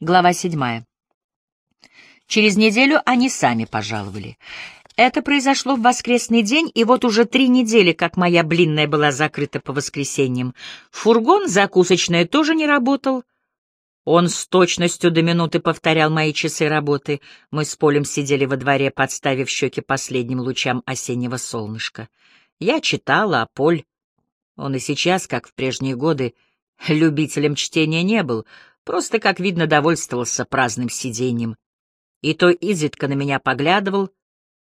Глава седьмая. Через неделю они сами пожаловали. Это произошло в воскресный день, и вот уже три недели, как моя блинная была закрыта по воскресеньям. Фургон закусочная тоже не работал. Он с точностью до минуты повторял мои часы работы. Мы с Полем сидели во дворе, подставив щеки последним лучам осеннего солнышка. Я читала, а Поль... Он и сейчас, как в прежние годы, любителем чтения не был — Просто, как видно, довольствовался праздным сиденьем. И то изредка на меня поглядывал,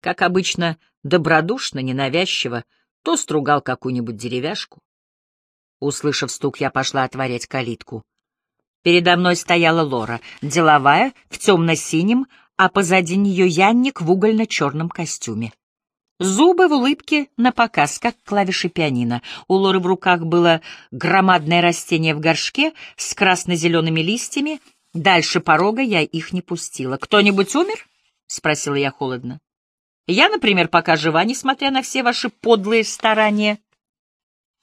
как обычно, добродушно, ненавязчиво, то стругал какую-нибудь деревяшку. Услышав стук, я пошла отворять калитку. Передо мной стояла Лора, деловая, в темно-синем, а позади нее Янник в угольно-черном костюме. Зубы в улыбке на показ, как клавиши пианино. У Лоры в руках было громадное растение в горшке с красно-зелеными листьями. Дальше порога я их не пустила. «Кто-нибудь умер?» — спросила я холодно. «Я, например, пока жива, несмотря на все ваши подлые старания».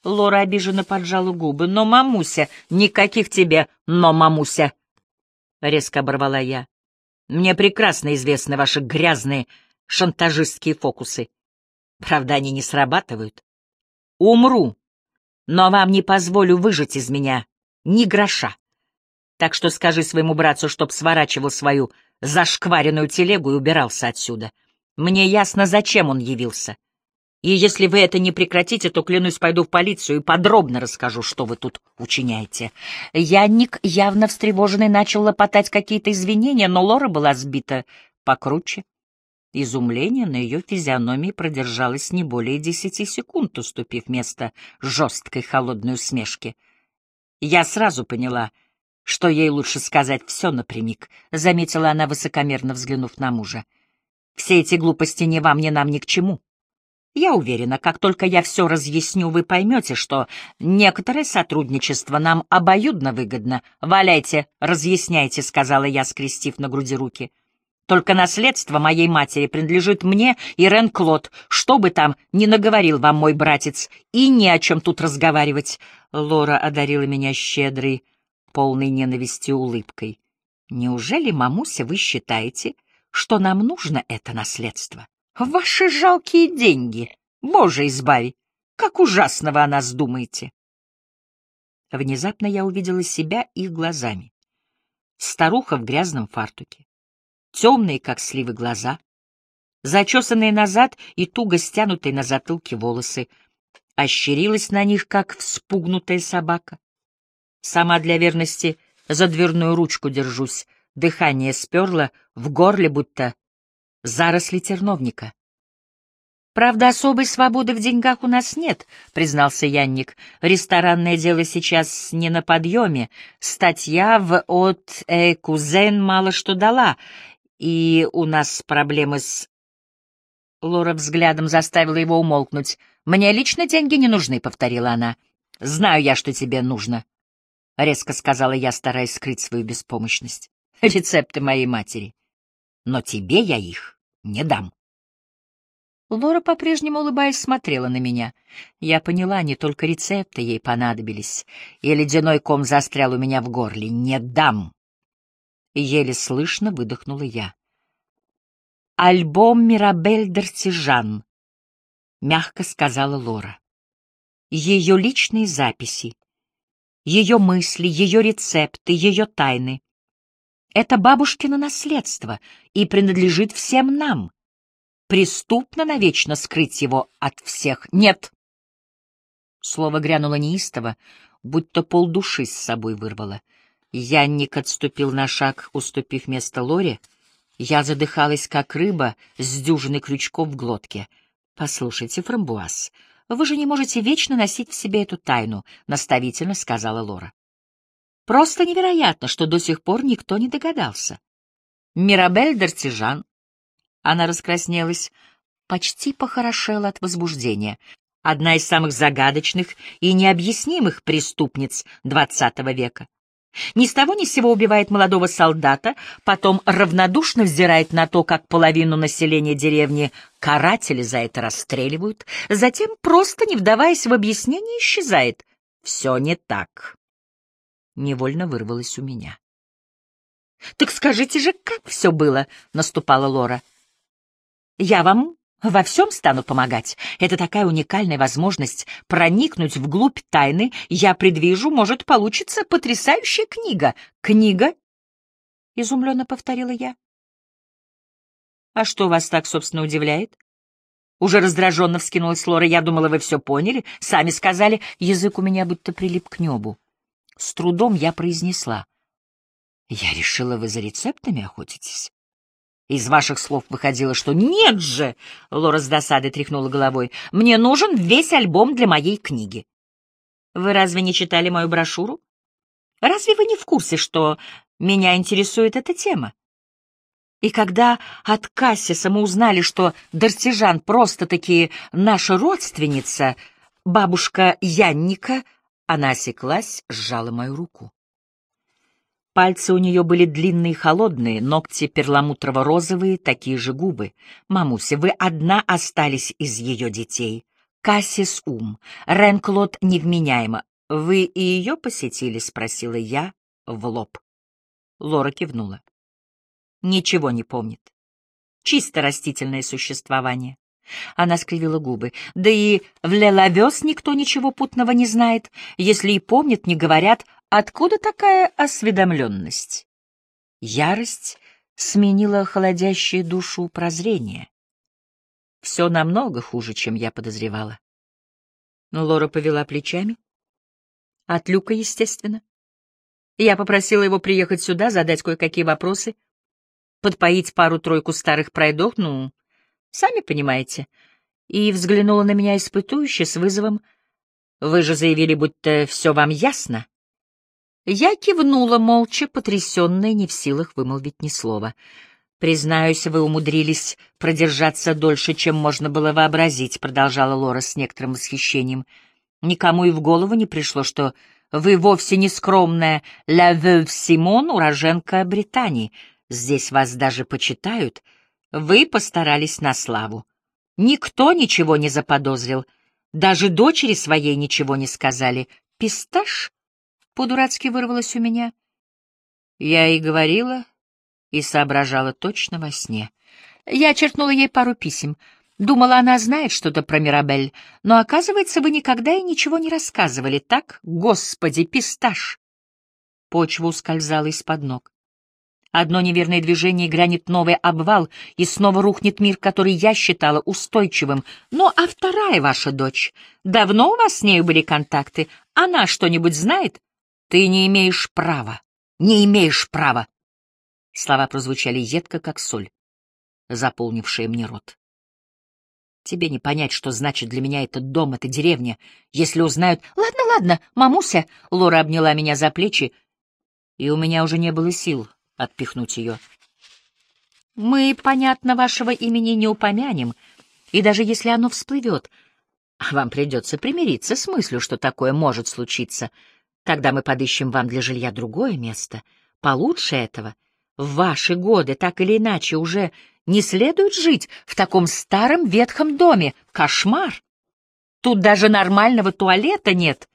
Лора обиженно поджала губы. «Но, мамуся, никаких тебе «но, мамуся!» — резко оборвала я. «Мне прекрасно известны ваши грязные шантажистские фокусы. Правда, они не срабатывают. Умру, но вам не позволю выжить из меня ни гроша. Так что скажи своему братцу, чтоб сворачивал свою зашкваренную телегу и убирался отсюда. Мне ясно, зачем он явился. И если вы это не прекратите, то, клянусь, пойду в полицию и подробно расскажу, что вы тут учиняете. Янник, явно встревоженный, начал лопотать какие-то извинения, но Лора была сбита покруче. Изумление на ее физиономии продержалось не более десяти секунд, уступив место жесткой холодной усмешке. Я сразу поняла, что ей лучше сказать все напрямик, — заметила она, высокомерно взглянув на мужа. Все эти глупости ни вам, ни нам ни к чему. Я уверена, как только я все разъясню, вы поймете, что некоторое сотрудничество нам обоюдно выгодно. Валяйте, разъясняйте, — сказала я, скрестив на груди руки. — только наследство моей матери принадлежит мне и Рен Клод, что бы там ни наговорил вам мой братец, и не о чем тут разговаривать. Лора одарила меня щедрой, полной ненависти улыбкой. Неужели, мамуся, вы считаете, что нам нужно это наследство? Ваши жалкие деньги! Боже, избави! Как ужасно вы о нас думаете! Внезапно я увидела себя их глазами. Старуха в грязном фартуке темные, как сливы, глаза, зачесанные назад и туго стянутые на затылке волосы, ощерилась на них, как вспугнутая собака. Сама для верности за дверную ручку держусь, дыхание сперло, в горле будто заросли терновника. «Правда, особой свободы в деньгах у нас нет», — признался Янник. «Ресторанное дело сейчас не на подъеме. Статья в «От э Кузен» мало что дала, и у нас проблемы с... Лора взглядом заставила его умолкнуть. «Мне лично деньги не нужны», — повторила она. «Знаю я, что тебе нужно», — резко сказала я, стараясь скрыть свою беспомощность. «Рецепты моей матери. Но тебе я их не дам». Лора, по-прежнему улыбаясь, смотрела на меня. Я поняла, не только рецепты ей понадобились, и ледяной ком застрял у меня в горле. «Не дам!» Еле слышно выдохнула я. «Альбом Мирабель Дартижан», — мягко сказала Лора. Ее личные записи, ее мысли, ее рецепты, ее тайны. Это бабушкино наследство и принадлежит всем нам. Преступно навечно скрыть его от всех. Нет. Слово грянуло неистово, будто полдуши с собой вырвало. Янник отступил на шаг, уступив место Лоре. Я задыхалась, как рыба, с дюжиной крючков в глотке. «Послушайте, Фрамбуаз, вы же не можете вечно носить в себе эту тайну», — наставительно сказала Лора. «Просто невероятно, что до сих пор никто не догадался. Мирабель Дартижан...» Она раскраснелась, почти похорошела от возбуждения. Одна из самых загадочных и необъяснимых преступниц XX века. Ни с того ни с сего убивает молодого солдата, потом равнодушно взирает на то, как половину населения деревни каратели за это расстреливают, затем, просто не вдаваясь в объяснение, исчезает. Все не так. Невольно вырвалось у меня. «Так скажите же, как все было?» — наступала Лора. «Я вам во всем стану помогать. Это такая уникальная возможность проникнуть вглубь тайны. Я предвижу, может, получится потрясающая книга. Книга? — изумленно повторила я. А что вас так, собственно, удивляет? Уже раздраженно вскинулась Лора. Я думала, вы все поняли. Сами сказали. Язык у меня будто прилип к небу. С трудом я произнесла. Я решила, вы за рецептами охотитесь. Из ваших слов выходило, что «нет же!» — Лора с досадой тряхнула головой. «Мне нужен весь альбом для моей книги». «Вы разве не читали мою брошюру? Разве вы не в курсе, что меня интересует эта тема?» И когда от Кассиса мы узнали, что Дартижан просто-таки наша родственница, бабушка Янника, она осеклась, сжала мою руку. Пальцы у нее были длинные и холодные, ногти перламутрово-розовые, такие же губы. «Мамуся, вы одна остались из ее детей. Кассис ум, Ренклот невменяемо. Вы и ее посетили?» — спросила я в лоб. Лора кивнула. Ничего не помнит. Чисто растительное существование. Она скривила губы. Да и в Лелавес никто ничего путного не знает. Если и помнит, не говорят, Откуда такая осведомленность? Ярость сменила холодящее душу прозрение. Все намного хуже, чем я подозревала. Лора повела плечами. От Люка, естественно. Я попросила его приехать сюда, задать кое-какие вопросы, подпоить пару-тройку старых пройдох, ну, сами понимаете. И взглянула на меня испытующе, с вызовом. Вы же заявили, будто все вам ясно. Я кивнула молча, потрясенная, не в силах вымолвить ни слова. «Признаюсь, вы умудрились продержаться дольше, чем можно было вообразить», — продолжала Лора с некоторым восхищением. «Никому и в голову не пришло, что вы вовсе не скромная «La Veuve Симон», уроженка Британии. Здесь вас даже почитают. Вы постарались на славу. Никто ничего не заподозрил. Даже дочери своей ничего не сказали. Писташ по-дурацки вырвалось у меня. Я и говорила, и соображала точно во сне. Я черкнула ей пару писем. Думала, она знает что-то про Мирабель, но, оказывается, вы никогда и ничего не рассказывали, так? Господи, писташ! Почва ускользала из-под ног. Одно неверное движение грянет новый обвал, и снова рухнет мир, который я считала устойчивым. Ну, а вторая ваша дочь? Давно у вас с нею были контакты? Она что-нибудь знает? Ты не имеешь права, не имеешь права. Слова прозвучали едко, как соль, заполнившая мне рот. Тебе не понять, что значит для меня этот дом, эта деревня, если узнают... Ладно, ладно, мамуся, Лора обняла меня за плечи, и у меня уже не было сил отпихнуть ее. Мы, понятно, вашего имени не упомянем, и даже если оно всплывет, вам придется примириться с мыслью, что такое может случиться — Тогда мы подыщем вам для жилья другое место, получше этого. В ваши годы, так или иначе, уже не следует жить в таком старом ветхом доме. Кошмар! Тут даже нормального туалета нет.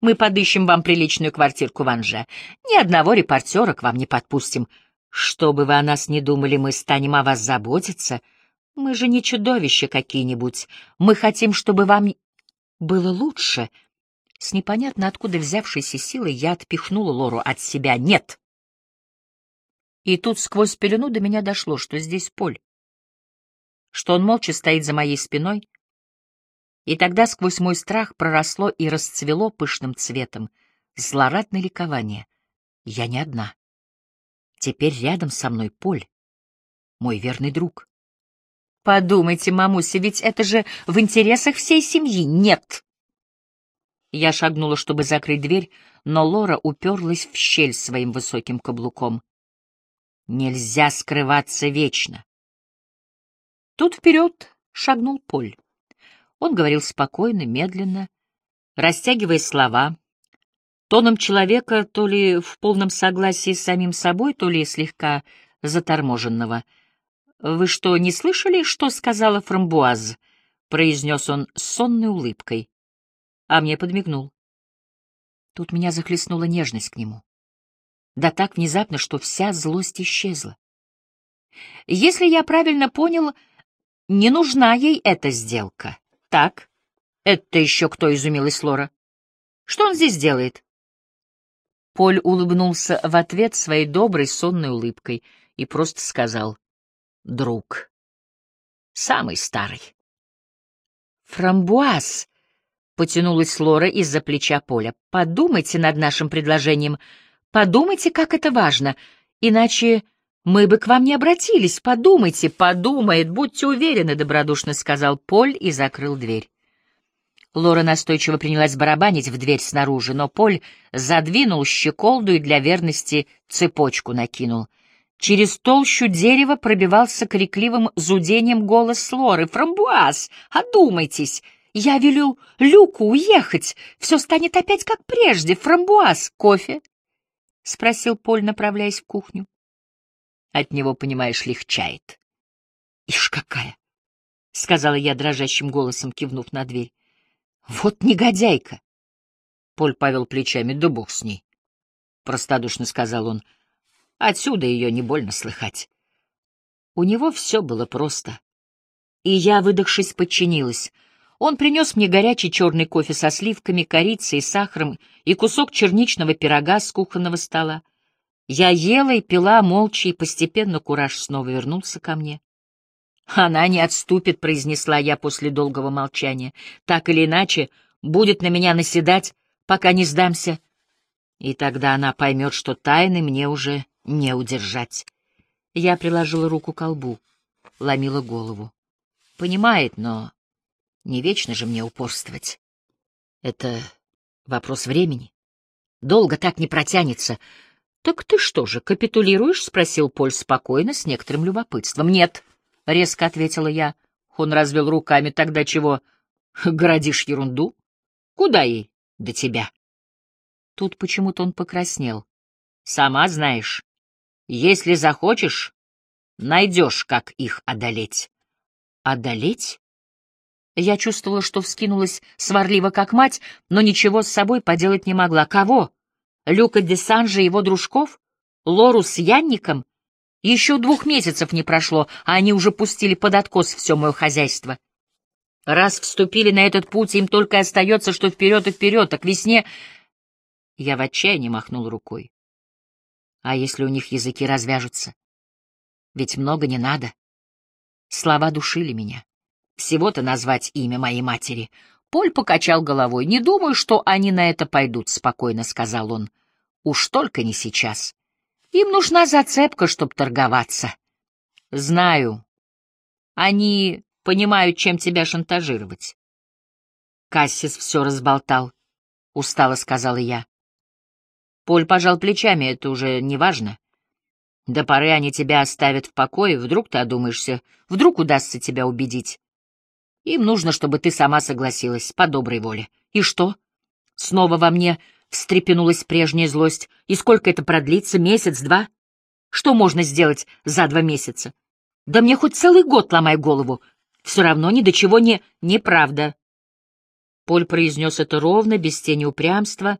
Мы подыщем вам приличную квартирку в Анже. Ни одного репортера к вам не подпустим. Что бы вы о нас не думали, мы станем о вас заботиться. Мы же не чудовища какие-нибудь. Мы хотим, чтобы вам было лучше, с непонятно откуда взявшейся силой я отпихнула Лору от себя. «Нет!» И тут сквозь пелену до меня дошло, что здесь Поль, что он молча стоит за моей спиной, и тогда сквозь мой страх проросло и расцвело пышным цветом злорадное ликование. Я не одна. Теперь рядом со мной Поль, мой верный друг. Подумайте, мамуся, ведь это же в интересах всей семьи. Нет! Я шагнула, чтобы закрыть дверь, но Лора уперлась в щель своим высоким каблуком. Нельзя скрываться вечно. Тут вперед шагнул Поль. Он говорил спокойно, медленно, растягивая слова, тоном человека то ли в полном согласии с самим собой, то ли слегка заторможенного. «Вы что, не слышали, что сказала Фрамбуаз?» — произнес он с сонной улыбкой а мне подмигнул. Тут меня захлестнула нежность к нему. Да так внезапно, что вся злость исчезла. Если я правильно понял, не нужна ей эта сделка. Так? Это еще кто изумилась Лора? Что он здесь делает? Поль улыбнулся в ответ своей доброй сонной улыбкой и просто сказал «Друг, самый старый». «Фрамбуаз!» — потянулась Лора из-за плеча Поля. «Подумайте над нашим предложением. Подумайте, как это важно. Иначе мы бы к вам не обратились. Подумайте, подумает, будьте уверены», — добродушно сказал Поль и закрыл дверь. Лора настойчиво принялась барабанить в дверь снаружи, но Поль задвинул щеколду и для верности цепочку накинул. Через толщу дерева пробивался крикливым зудением голос Лоры. «Фрамбуаз, одумайтесь! Я велю Люку уехать! Все станет опять как прежде! Фрамбуаз, кофе?» — спросил Поль, направляясь в кухню. От него, понимаешь, легчает. «Ишь какая!» — сказала я дрожащим голосом, кивнув на дверь. Вот негодяйка. Поль повел плечами, да бог с ней. Простодушно сказал он. Отсюда ее не больно слыхать. У него все было просто. И я, выдохшись, подчинилась. Он принес мне горячий черный кофе со сливками, корицей сахаром и кусок черничного пирога с кухонного стола. Я ела и пила молча, и постепенно кураж снова вернулся ко мне. «Она не отступит», — произнесла я после долгого молчания. «Так или иначе, будет на меня наседать, пока не сдамся. И тогда она поймет, что тайны мне уже не удержать». Я приложила руку к колбу, ломила голову. Понимает, но не вечно же мне упорствовать. Это вопрос времени. Долго так не протянется. «Так ты что же, капитулируешь?» — спросил Поль спокойно, с некоторым любопытством. «Нет», — резко ответила я. Он развел руками. Тогда чего? Городишь ерунду? Куда ей до тебя? Тут почему-то он покраснел. Сама знаешь, если захочешь, найдешь, как их одолеть. Одолеть? Я чувствовала, что вскинулась сварливо, как мать, но ничего с собой поделать не могла. Кого? Люка Десанжа и его дружков? Лору с Янником? Еще двух месяцев не прошло, а они уже пустили под откос все мое хозяйство. Раз вступили на этот путь, им только остается, что вперед и вперед, а к весне... Я в отчаянии махнул рукой. А если у них языки развяжутся? Ведь много не надо. Слова душили меня. Всего-то назвать имя моей матери. Поль покачал головой. «Не думаю, что они на это пойдут», — спокойно сказал он. «Уж только не сейчас. Им нужна зацепка, чтобы торговаться. Знаю. Они понимают, чем тебя шантажировать. Кассис все разболтал, — устало сказала я. Поль пожал плечами, это уже не важно. До поры они тебя оставят в покое, вдруг ты одумаешься, вдруг удастся тебя убедить. Им нужно, чтобы ты сама согласилась, по доброй воле. И что? Снова во мне встрепенулась прежняя злость. И сколько это продлится? Месяц, два? Что можно сделать за два месяца? Да мне хоть целый год ломай голову. Все равно ни до чего не... Неправда. Поль произнес это ровно, без тени упрямства,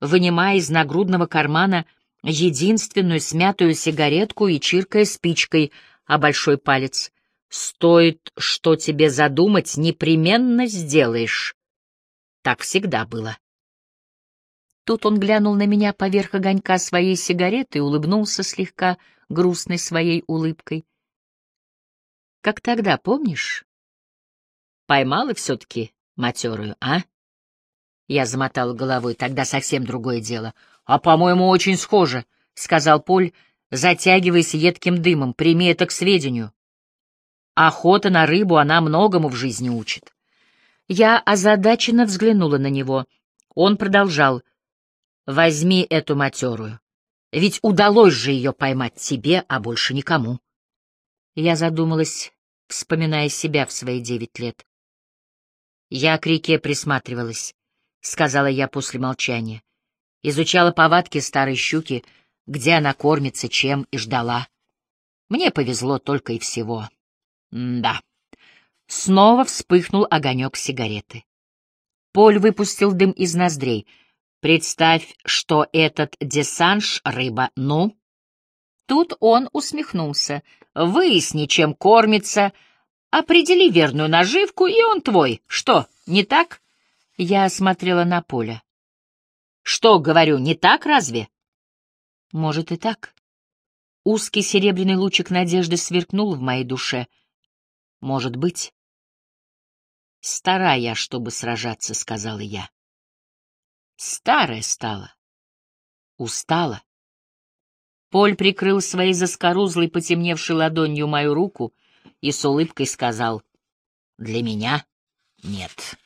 вынимая из нагрудного кармана единственную смятую сигаретку и чиркая спичкой о большой палец. «Стоит, что тебе задумать, непременно сделаешь». Так всегда было. Тут он глянул на меня поверх огонька своей сигареты и улыбнулся слегка грустной своей улыбкой. Как тогда, помнишь? Поймала все-таки матерую, а? Я замотал головой, тогда совсем другое дело. А, по-моему, очень схоже, — сказал Поль, затягиваясь едким дымом. Прими это к сведению. Охота на рыбу, она многому в жизни учит. Я озадаченно взглянула на него. Он продолжал — Возьми эту матерую. Ведь удалось же ее поймать тебе, а больше никому. Я задумалась, вспоминая себя в свои девять лет. Я к реке присматривалась, — сказала я после молчания. Изучала повадки старой щуки, где она кормится, чем, и ждала. Мне повезло только и всего. Да. Снова вспыхнул огонек сигареты. Поль выпустил дым из ноздрей — Представь, что этот десанж — рыба. Ну? Тут он усмехнулся. Выясни, чем кормится, определи верную наживку, и он твой. Что, не так? Я смотрела на поле. Что, говорю, не так разве? Может и так. Узкий серебряный лучик надежды сверкнул в моей душе. Может быть. Стара я, чтобы сражаться, — сказала я. Старая стала. Устала. Поль прикрыл своей заскорузлой, потемневшей ладонью мою руку и с улыбкой сказал, «Для меня нет».